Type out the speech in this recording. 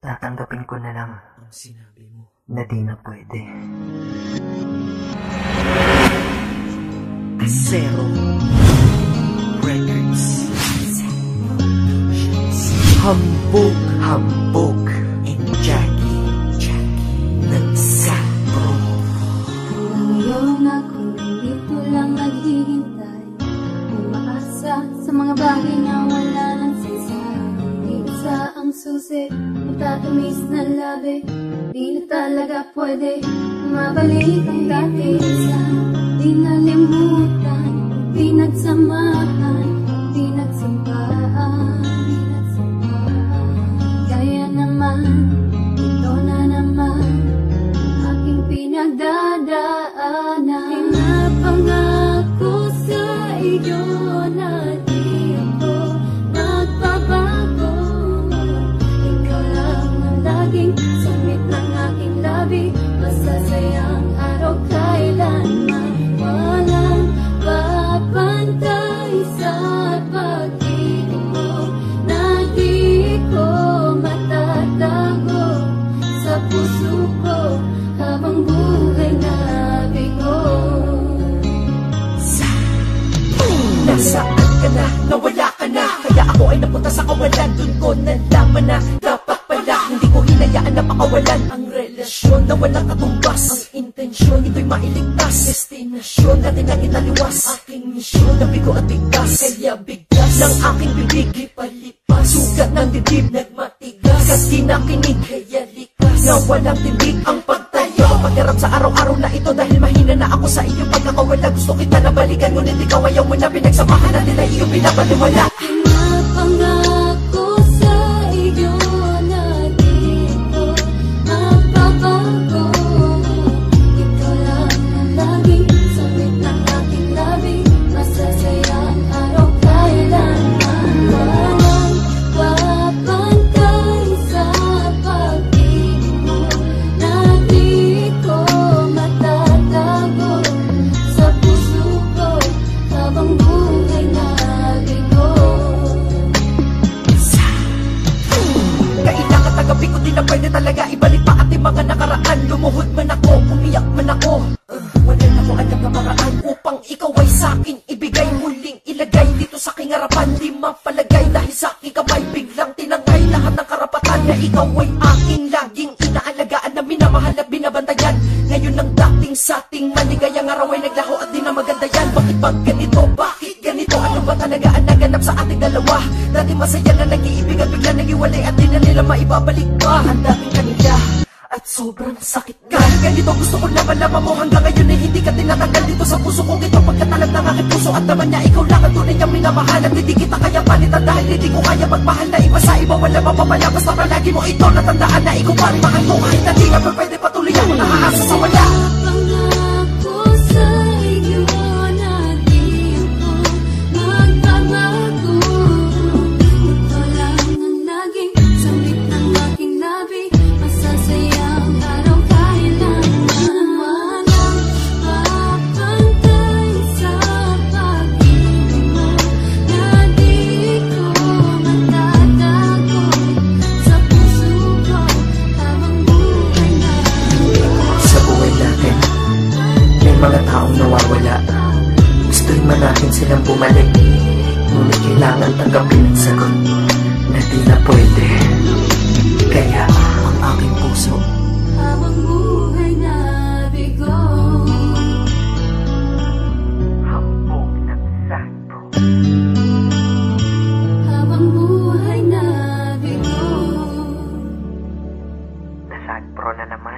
Tatanggapin ko na lang Ang sinabi mo. na di na pwede. Zero Records. Hambog Hambog and Jackie. Jackie. Nagsapro. Ngayon ako dito lang naghihintay Umaasa sa mga bagay na wala ng saysay Di isa ang susi, matatamis na labi Di na talaga pwede. Mabalik ang dati Isa, di nalimutan, di nagsamahan Di nagsampaan, di nagsampaan Kaya naman, ito na naman aking pinagdadaanan Ako ay napunta sa kawalan. Doon ko nalaman na Dapat pala Hindi ko hinayaan na pakawalan Ang relasyon na walang katumbas. Ang intensyon ito'y mailigtas. Destinasyon natin ang italiwas Aking misyon na bigo at bigkas Kaya bigkas ng aking bibig. Lipalipas Sugat ng dibdib Nagmatigas. Kasi nakinig Kaya likas. Na walang tindig ang pagtayo. Pagkarap sa araw-araw na ito Dahil mahina na ako sa iyong pagkakawala Gusto kita na balikan Ngunit ikaw ayaw mo na Pinagsamahan natin na iyong pinapaliwala di na pwede talaga Ibalik pa ating mga nakaraan. Lumuhod man ako, umiyak man ako. Uh, Wala na ko alam na paraan Upang ikaw ay sa'kin. Ibigay Muling ilagay dito sa aking harapan Di mapalagay dahil sa aking kamay. Biglang tinangay lahat ng karapatan Na ikaw ay aking laging inaalagaan Na minamahal at binabantayan. Ngayon ang dating sa ating maligayang araw ay naglaho at di na maganda yan. Bakit ba ganito? Bakit ganito? Ano ba talaga naganap sa ating dalawa? Dati masaya na nag-iibig at bigla nag-iwalay At di na nila maibabalik pa. Ang dating kanila at sobrang sakit ka. Ganito gusto ko na malaman mo Hanggang ngayon ay hindi ka tinatanggal dito sa puso kong ito Pagkatalag ng aking puso at naman niya Ikaw lang ang tunay niyang minamahal. At hindi kita kaya palitan Dahil hindi ko kaya magmahal. Na iba sa iba Wala mapapala Basta palagi mo. Ito Natandaan na ikaw pa rin mahal ko Kahit na di mga taong nawawala. Gusto rin man natin silang bumalik. Ngunit kailangan tanggapin ang sagot na di na pwede. Kaya ang aking puso Habang buhay na bigo hambog ng sakto. Habang buhay na bigo Nasagpro na naman.